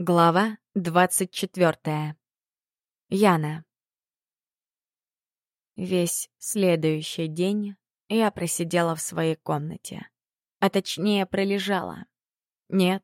Глава двадцать четвертая. Яна. Весь следующий день я просидела в своей комнате. А точнее, пролежала. Нет,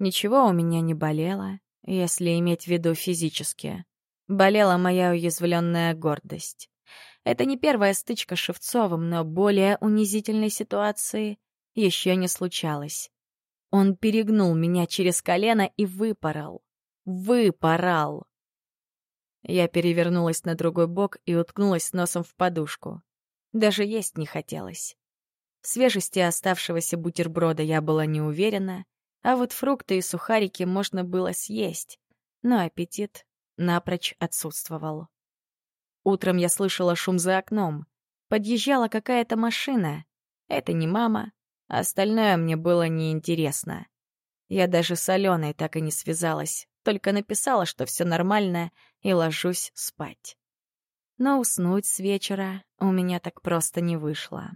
ничего у меня не болело, если иметь в виду физически. Болела моя уязвленная гордость. Это не первая стычка с Шевцовым, но более унизительной ситуации еще не случалось. Он перегнул меня через колено и выпорол. Выпорол. Я перевернулась на другой бок и уткнулась носом в подушку. Даже есть не хотелось. В свежести оставшегося бутерброда я была не уверена, а вот фрукты и сухарики можно было съесть, но аппетит напрочь отсутствовал. Утром я слышала шум за окном. Подъезжала какая-то машина. Это не мама, Остальное мне было неинтересно. Я даже с Аленой так и не связалась, только написала, что все нормально, и ложусь спать. Но уснуть с вечера у меня так просто не вышло.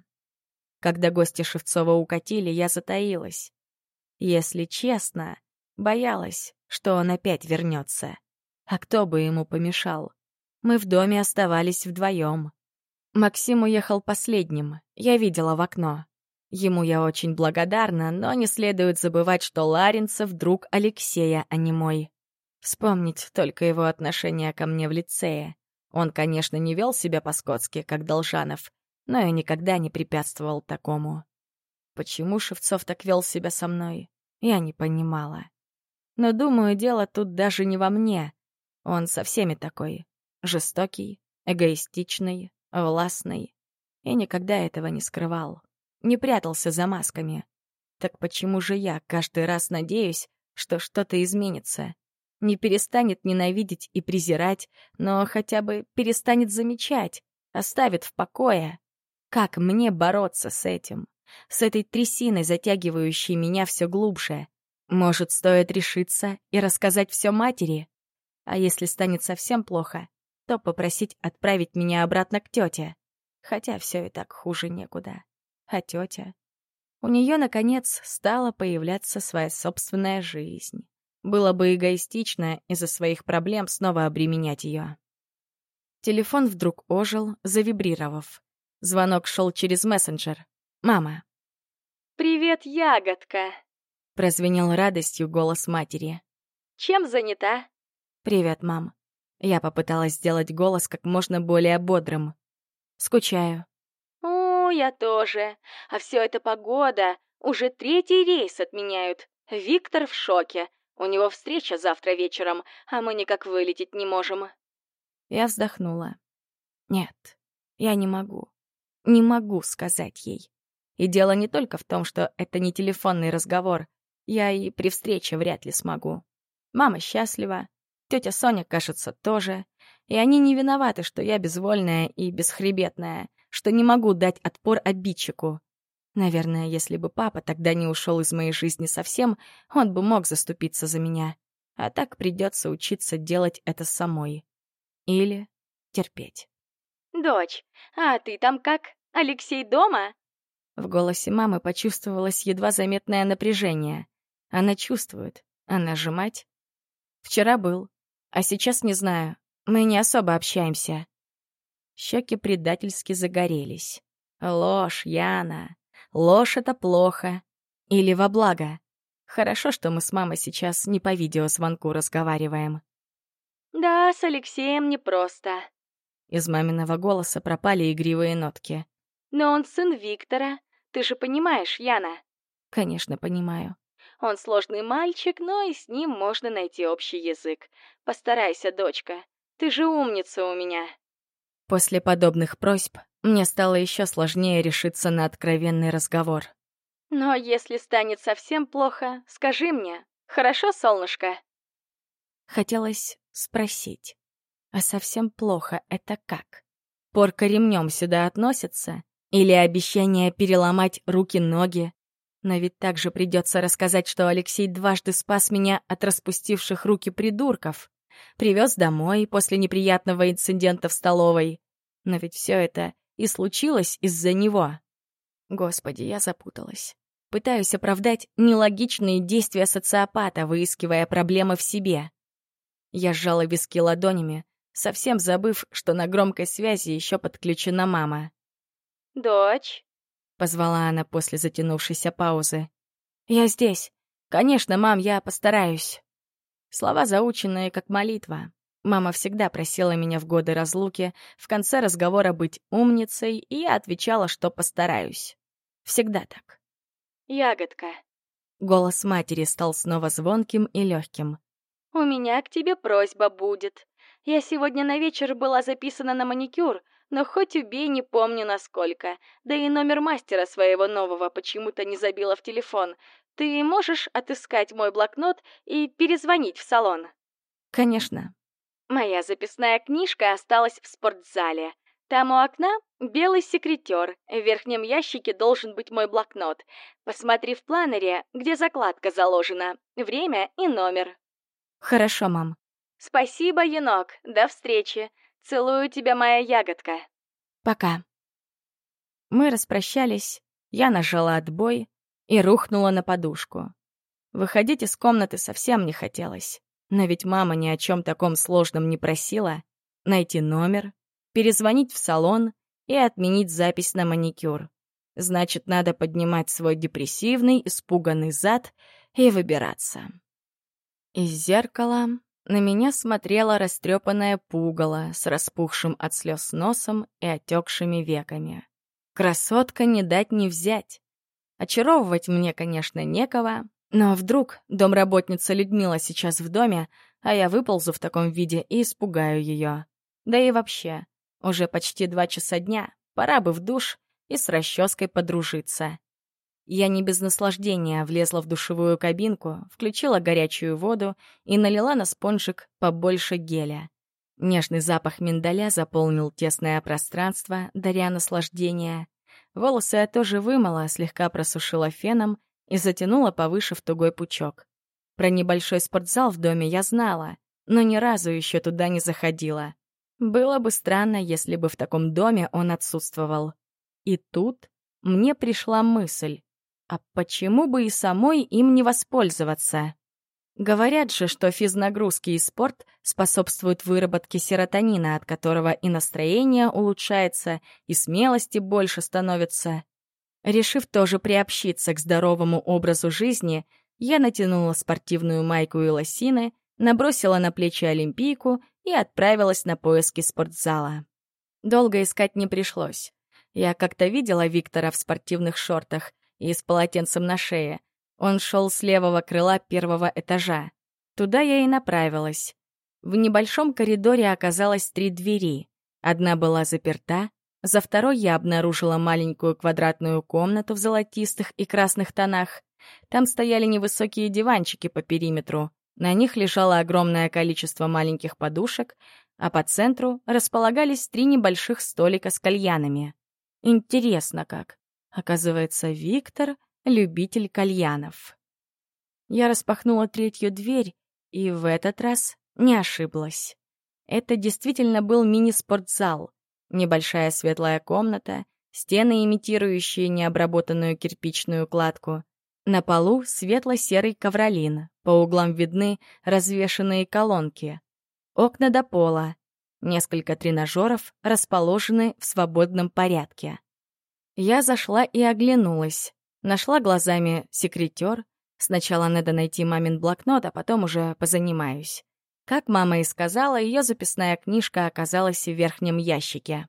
Когда гости Шевцова укатили, я затаилась. Если честно, боялась, что он опять вернется. А кто бы ему помешал? Мы в доме оставались вдвоем. Максим уехал последним, я видела в окно. Ему я очень благодарна, но не следует забывать, что Ларинцев — друг Алексея, а не мой. Вспомнить только его отношение ко мне в лицее. Он, конечно, не вел себя по-скотски, как Должанов, но я никогда не препятствовал такому. Почему Шевцов так вел себя со мной, я не понимала. Но, думаю, дело тут даже не во мне. Он со всеми такой. Жестокий, эгоистичный, властный. И никогда этого не скрывал не прятался за масками. Так почему же я каждый раз надеюсь, что что-то изменится? Не перестанет ненавидеть и презирать, но хотя бы перестанет замечать, оставит в покое. Как мне бороться с этим? С этой трясиной, затягивающей меня все глубже? Может, стоит решиться и рассказать все матери? А если станет совсем плохо, то попросить отправить меня обратно к тете. Хотя все и так хуже некуда. А тетя? У нее, наконец, стала появляться своя собственная жизнь. Было бы эгоистично из-за своих проблем снова обременять ее. Телефон вдруг ожил, завибрировав. Звонок шел через мессенджер. «Мама». «Привет, ягодка!» — прозвенел радостью голос матери. «Чем занята?» «Привет, мам». Я попыталась сделать голос как можно более бодрым. «Скучаю». «Ну, я тоже. А все это погода. Уже третий рейс отменяют. Виктор в шоке. У него встреча завтра вечером, а мы никак вылететь не можем». Я вздохнула. «Нет, я не могу. Не могу сказать ей. И дело не только в том, что это не телефонный разговор. Я и при встрече вряд ли смогу. Мама счастлива, тетя Соня, кажется, тоже. И они не виноваты, что я безвольная и бесхребетная что не могу дать отпор обидчику. Наверное, если бы папа тогда не ушел из моей жизни совсем, он бы мог заступиться за меня. А так придется учиться делать это самой. Или терпеть. «Дочь, а ты там как? Алексей дома?» В голосе мамы почувствовалось едва заметное напряжение. Она чувствует. Она же мать. Вчера был, а сейчас не знаю. Мы не особо общаемся. Щеки предательски загорелись. Ложь, Яна. Ложь — это плохо. Или во благо. Хорошо, что мы с мамой сейчас не по видеозвонку разговариваем. «Да, с Алексеем непросто». Из маминого голоса пропали игривые нотки. «Но он сын Виктора. Ты же понимаешь, Яна?» «Конечно, понимаю». «Он сложный мальчик, но и с ним можно найти общий язык. Постарайся, дочка. Ты же умница у меня». После подобных просьб мне стало еще сложнее решиться на откровенный разговор. «Но если станет совсем плохо, скажи мне, хорошо, солнышко?» Хотелось спросить, а совсем плохо это как? Порка ремнем сюда относится? Или обещание переломать руки-ноги? Но ведь также придется рассказать, что Алексей дважды спас меня от распустивших руки придурков. Привез домой после неприятного инцидента в столовой. Но ведь все это и случилось из-за него. Господи, я запуталась. Пытаюсь оправдать нелогичные действия социопата, выискивая проблемы в себе. Я сжала виски ладонями, совсем забыв, что на громкой связи еще подключена мама. «Дочь?» — позвала она после затянувшейся паузы. «Я здесь. Конечно, мам, я постараюсь». Слова заученные, как молитва. Мама всегда просила меня в годы разлуки в конце разговора быть умницей, и я отвечала, что постараюсь. Всегда так. Ягодка. Голос матери стал снова звонким и легким. У меня к тебе просьба будет. Я сегодня на вечер была записана на маникюр, но хоть убей, не помню насколько. Да и номер мастера своего нового почему-то не забила в телефон. Ты можешь отыскать мой блокнот и перезвонить в салон? Конечно. Моя записная книжка осталась в спортзале. Там у окна белый секретер. В верхнем ящике должен быть мой блокнот. Посмотри в планере, где закладка заложена, время и номер. Хорошо, мам. Спасибо, енок. До встречи. Целую тебя, моя ягодка. Пока. Мы распрощались, я нажала отбой и рухнула на подушку. Выходить из комнаты совсем не хотелось. Но ведь мама ни о чем таком сложном не просила. Найти номер, перезвонить в салон и отменить запись на маникюр. Значит, надо поднимать свой депрессивный, испуганный зад и выбираться. Из зеркала на меня смотрела растрепанная пугало с распухшим от слез носом и отекшими веками. Красотка не дать не взять. Очаровывать мне, конечно, некого, но вдруг домработница Людмила сейчас в доме, а я выползу в таком виде и испугаю ее. Да и вообще, уже почти два часа дня, пора бы в душ и с расческой подружиться. Я не без наслаждения влезла в душевую кабинку, включила горячую воду и налила на спонжик побольше геля. Нежный запах миндаля заполнил тесное пространство, даря наслаждение. Волосы я тоже вымыла, слегка просушила феном и затянула повыше в тугой пучок. Про небольшой спортзал в доме я знала, но ни разу еще туда не заходила. Было бы странно, если бы в таком доме он отсутствовал. И тут мне пришла мысль, а почему бы и самой им не воспользоваться? Говорят же, что физнагрузки и спорт способствуют выработке серотонина, от которого и настроение улучшается, и смелости больше становится. Решив тоже приобщиться к здоровому образу жизни, я натянула спортивную майку и лосины, набросила на плечи олимпийку и отправилась на поиски спортзала. Долго искать не пришлось. Я как-то видела Виктора в спортивных шортах и с полотенцем на шее. Он шел с левого крыла первого этажа. Туда я и направилась. В небольшом коридоре оказалось три двери. Одна была заперта, за второй я обнаружила маленькую квадратную комнату в золотистых и красных тонах. Там стояли невысокие диванчики по периметру, на них лежало огромное количество маленьких подушек, а по центру располагались три небольших столика с кальянами. Интересно как. Оказывается, Виктор — любитель кальянов. Я распахнула третью дверь и в этот раз не ошиблась. Это действительно был мини-спортзал. Небольшая светлая комната, стены, имитирующие необработанную кирпичную кладку, на полу светло-серый ковролин, по углам видны развешанные колонки. Окна до пола. Несколько тренажеров расположены в свободном порядке. Я зашла и оглянулась. Нашла глазами секретер. Сначала надо найти мамин блокнот, а потом уже позанимаюсь. Как мама и сказала, ее записная книжка оказалась в верхнем ящике.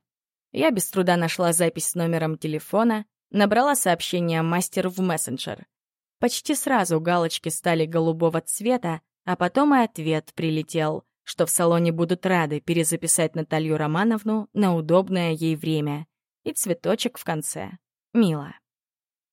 Я без труда нашла запись с номером телефона, набрала сообщение мастеру в мессенджер. Почти сразу галочки стали голубого цвета, а потом и ответ прилетел, что в салоне будут рады перезаписать Наталью Романовну на удобное ей время. И цветочек в конце. Мило.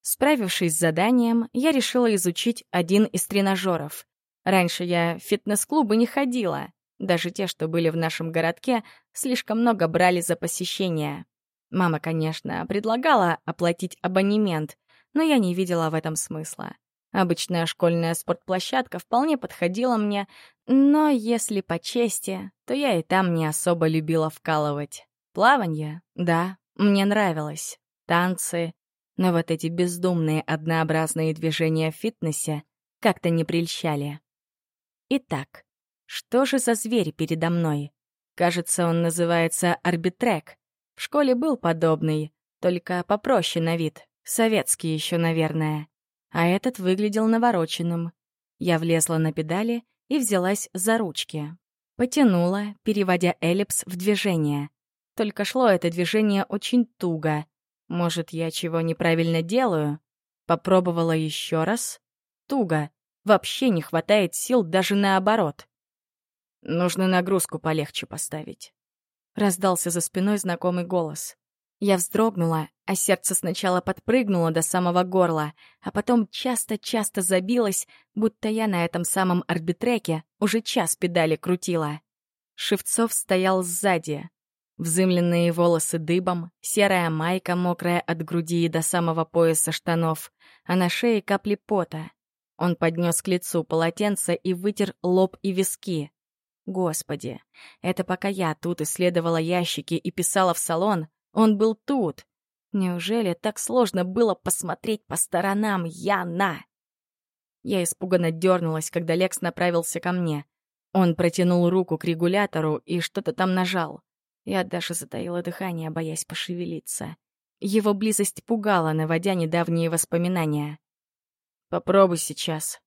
Справившись с заданием, я решила изучить один из тренажеров. Раньше я в фитнес-клубы не ходила. Даже те, что были в нашем городке, слишком много брали за посещение. Мама, конечно, предлагала оплатить абонемент, но я не видела в этом смысла. Обычная школьная спортплощадка вполне подходила мне, но если по чести, то я и там не особо любила вкалывать. Плаванье, да, мне нравилось. Танцы. Но вот эти бездумные однообразные движения в фитнесе как-то не прельщали. Итак, что же за зверь передо мной? Кажется, он называется арбитрек. В школе был подобный, только попроще на вид, советский еще, наверное. А этот выглядел навороченным. Я влезла на педали и взялась за ручки. Потянула, переводя эллипс в движение. Только шло это движение очень туго. Может, я чего неправильно делаю? Попробовала еще раз. Туго. Вообще не хватает сил даже наоборот. Нужно нагрузку полегче поставить. Раздался за спиной знакомый голос. Я вздрогнула, а сердце сначала подпрыгнуло до самого горла, а потом часто-часто забилось, будто я на этом самом арбитреке уже час педали крутила. Шевцов стоял сзади. Взымленные волосы дыбом, серая майка, мокрая от груди и до самого пояса штанов, а на шее капли пота. Он поднес к лицу полотенце и вытер лоб и виски. Господи, это пока я тут исследовала ящики и писала в салон, он был тут. Неужели так сложно было посмотреть по сторонам Яна? Я испуганно дернулась, когда Лекс направился ко мне. Он протянул руку к регулятору и что-то там нажал. Я даже затаила дыхание, боясь пошевелиться. Его близость пугала, наводя недавние воспоминания. «Попробуй сейчас».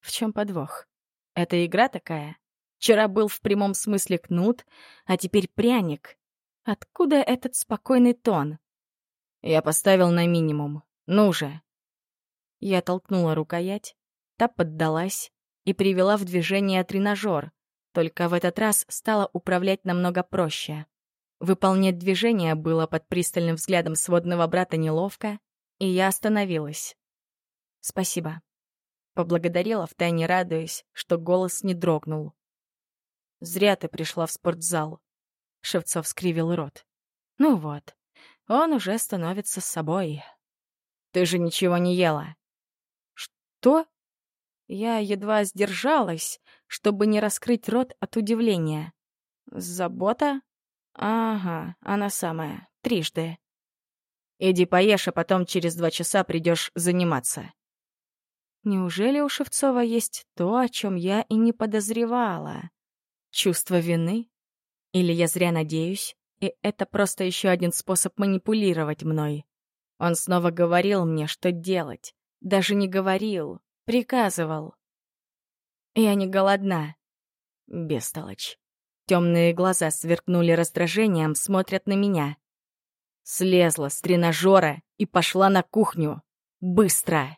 В чем подвох? Это игра такая? Вчера был в прямом смысле кнут, а теперь пряник. Откуда этот спокойный тон? Я поставил на минимум. Ну же. Я толкнула рукоять, та поддалась и привела в движение тренажер, только в этот раз стала управлять намного проще. Выполнять движение было под пристальным взглядом сводного брата неловко, и я остановилась. «Спасибо». Поблагодарила, втайне радуясь, что голос не дрогнул. Зря ты пришла в спортзал. Шевцов скривил рот. Ну вот, он уже становится собой. Ты же ничего не ела. Что? Я едва сдержалась, чтобы не раскрыть рот от удивления. Забота? Ага, она самая, трижды. Иди поешь, а потом через два часа придешь заниматься. Неужели у Шевцова есть то, о чем я и не подозревала? Чувство вины? Или я зря надеюсь, и это просто еще один способ манипулировать мной? Он снова говорил мне, что делать. Даже не говорил, приказывал. Я не голодна. Бестолочь. Темные глаза сверкнули раздражением, смотрят на меня. Слезла с тренажера и пошла на кухню. Быстро!